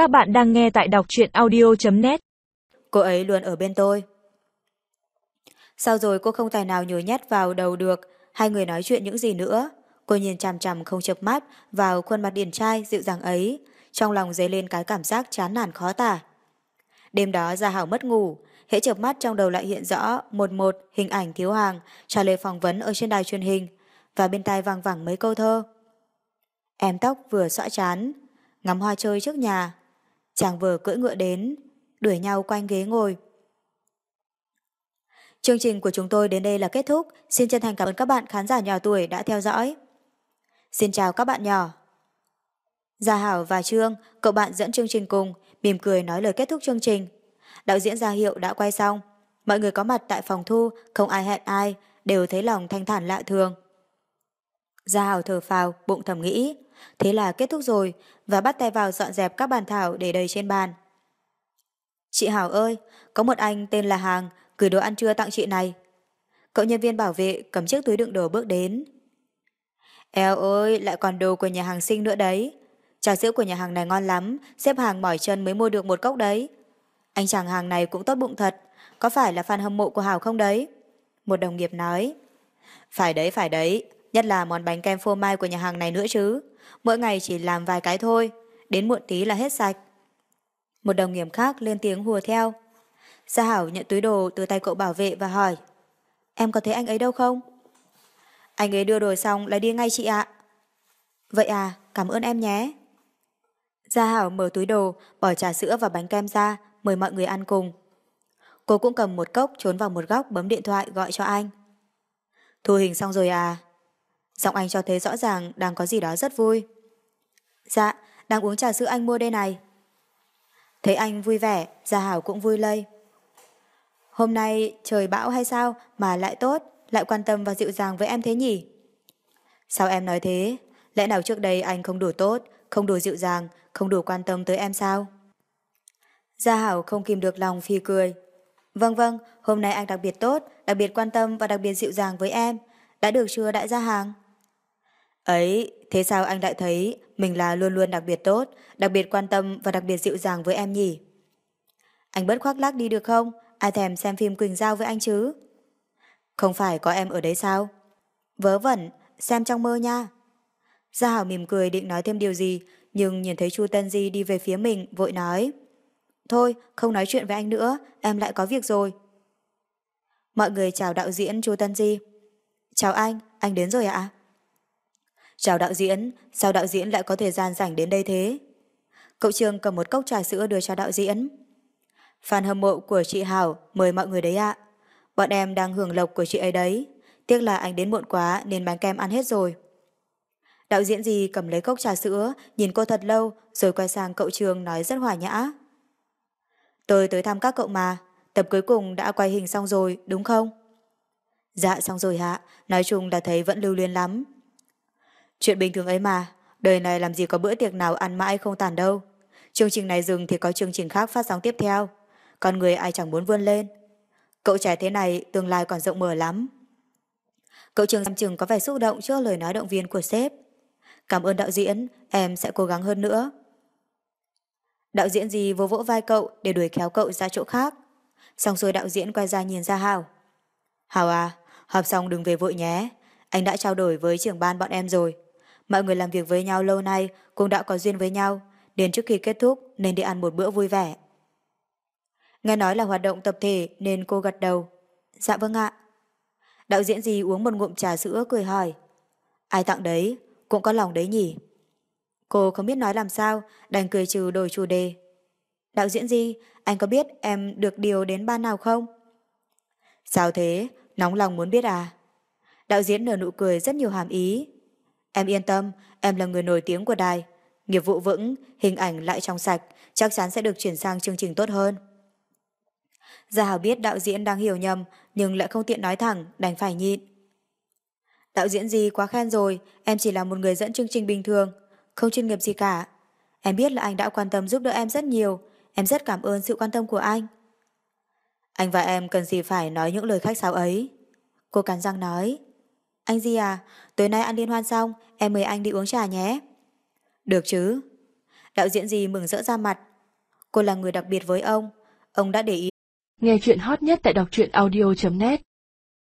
Các bạn đang nghe tại đọc truyện audio.net Cô ấy luôn ở bên tôi. Sau rồi cô không tài nào nhồi nhét vào đầu được hai người nói chuyện những gì nữa. Cô nhìn chằm chằm không chập mắt vào khuôn mặt điển trai dịu dàng ấy. Trong lòng dấy lên cái cảm giác chán nản khó tả. Đêm đó Gia Hảo mất ngủ. Hễ chợp mắt trong đầu lại hiện rõ một một hình ảnh thiếu hàng trả lời phỏng vấn ở trên đài truyền hình và bên tai vang vẳng mấy câu thơ. Em tóc vừa xõa chán, ngắm hoa chơi trước nhà. Chàng vừa cưỡi ngựa đến, đuổi nhau quanh ghế ngồi. Chương trình của chúng tôi đến đây là kết thúc. Xin chân thành cảm ơn các bạn khán giả nhỏ tuổi đã theo dõi. Xin chào các bạn nhỏ. Gia Hảo và Trương, cậu bạn dẫn chương trình cùng, mỉm cười nói lời kết thúc chương trình. Đạo diễn Gia Hiệu đã quay xong. Mọi người có mặt tại phòng thu, không ai hẹn ai, đều thấy lòng thanh thản lạ thường. Gia Hảo thở phào, bụng thầm nghĩ. Thế là kết thúc rồi, và bắt tay vào dọn dẹp các bàn thảo để đầy trên bàn. Chị Hảo ơi, có một anh tên là Hàng, gửi đồ ăn trưa tặng chị này. Cậu nhân viên bảo vệ cầm chiếc túi đựng đồ bước đến. Eo ơi, lại còn đồ của nhà hàng sinh nữa đấy. Trà sữa của nhà hàng này ngon lắm, xếp hàng mỏi chân mới mua được một cốc đấy. Anh chàng hàng này cũng tốt bụng thật, có phải là fan hâm mộ của Hảo không đấy? Một đồng nghiệp nói. Phải đấy, phải đấy, nhất là món bánh kem phô mai của nhà hàng này nữa chứ. Mỗi ngày chỉ làm vài cái thôi, đến muộn tí là hết sạch. Một đồng nghiệp khác lên tiếng hùa theo. Gia Hảo nhận túi đồ từ tay cậu bảo vệ và hỏi. Em có thấy anh ấy đâu không? Anh ấy đưa đồ xong là đi ngay chị ạ. Vậy à, cảm ơn em nhé. Gia Hảo mở túi đồ, bỏ trà sữa và bánh kem ra, mời mọi người ăn cùng. Cô cũng cầm một cốc trốn vào một góc bấm điện thoại gọi cho anh. Thu hình xong rồi à? Giọng anh cho thấy rõ ràng đang có gì đó rất vui. Dạ, đang uống trà sữa anh mua đây này. Thấy anh vui vẻ, Gia Hảo cũng vui lây. Hôm nay trời bão hay sao mà lại tốt, lại quan tâm và dịu dàng với em thế nhỉ? Sao em nói thế? Lẽ nào trước đây anh không đủ tốt, không đủ dịu dàng, không đủ quan tâm tới em sao? Gia Hảo không kìm được lòng phi cười. Vâng vâng, hôm nay anh đặc biệt tốt, đặc biệt quan tâm và đặc biệt dịu dàng với em. Đã được chưa đại gia hàng? Ấy, thế sao anh lại thấy mình là luôn luôn đặc biệt tốt, đặc biệt quan tâm và đặc biệt dịu dàng với em nhỉ? Anh bớt khoác lác đi được không? Ai thèm xem phim Quỳnh Giao với anh chứ? Không phải có em ở đấy sao? Vớ vẩn, xem trong mơ nha. Gia Hảo mỉm cười định nói thêm điều gì, nhưng nhìn thấy Chu Tân Di đi về phía mình, vội nói. Thôi, không nói chuyện với anh nữa, em lại có việc rồi. Mọi người chào đạo diễn Chu Tân Di. Chào anh, anh đến rồi ạ? Chào đạo diễn, sao đạo diễn lại có thời gian rảnh đến đây thế? Cậu Trương cầm một cốc trà sữa đưa cho đạo diễn. Fan hâm mộ của chị Hảo mời mọi người đấy ạ. Bọn em đang hưởng lộc của chị ấy đấy. Tiếc là anh đến muộn quá nên bánh kem ăn hết rồi. Đạo diễn gì cầm lấy cốc trà sữa, nhìn cô thật lâu, rồi quay sang cậu Trường nói rất hòa nhã. Tôi tới thăm các cậu mà, tập cuối cùng đã quay hình xong rồi, đúng không? Dạ xong rồi hạ, nói chung là thấy vẫn lưu luyến lắm. Chuyện bình thường ấy mà, đời này làm gì có bữa tiệc nào ăn mãi không tàn đâu. Chương trình này dừng thì có chương trình khác phát sóng tiếp theo. Con người ai chẳng muốn vươn lên. Cậu trẻ thế này tương lai còn rộng mở lắm. Cậu trường xem chừng có vẻ xúc động trước lời nói động viên của sếp. Cảm ơn đạo diễn, em sẽ cố gắng hơn nữa. Đạo diễn gì vô vỗ vai cậu để đuổi kéo cậu ra chỗ khác. Xong rồi đạo diễn quay ra nhìn ra Hào. Hào à, họp xong đừng về vội nhé. Anh đã trao đổi với trưởng ban bọn em rồi. Mọi người làm việc với nhau lâu nay cũng đã có duyên với nhau, đến trước khi kết thúc nên đi ăn một bữa vui vẻ. Nghe nói là hoạt động tập thể nên cô gật đầu. Dạ vâng ạ. Đạo diễn gì uống một ngụm trà sữa cười hỏi. Ai tặng đấy, cũng có lòng đấy nhỉ. Cô không biết nói làm sao, đành cười trừ đổi chủ đề. Đạo diễn gì, anh có biết em được điều đến ban nào không? Sao thế, nóng lòng muốn biết à? Đạo diễn nở nụ cười rất nhiều hàm ý. Em yên tâm, em là người nổi tiếng của đài. Nghiệp vụ vững, hình ảnh lại trong sạch, chắc chắn sẽ được chuyển sang chương trình tốt hơn. Gia Hảo biết đạo diễn đang hiểu nhầm, nhưng lại không tiện nói thẳng, đành phải nhịn. Đạo diễn gì quá khen rồi, em chỉ là một người dẫn chương trình bình thường, không chuyên nghiệp gì cả. Em biết là anh đã quan tâm giúp đỡ em rất nhiều, em rất cảm ơn sự quan tâm của anh. Anh và em cần gì phải nói những lời khách sáo ấy. Cô cắn răng nói. Anh gì à, tối nay ăn liên hoan xong, em mời anh đi uống trà nhé. Được chứ. đạo diễn gì mừng rỡ ra mặt. Cô là người đặc biệt với ông. Ông đã để ý. Nghe chuyện hot nhất tại đọc truyện audio.net